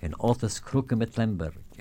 en altyd skrokke met Lemberg.